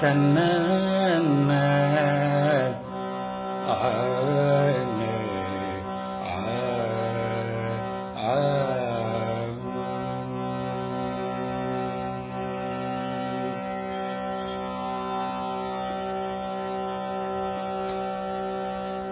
தன்ன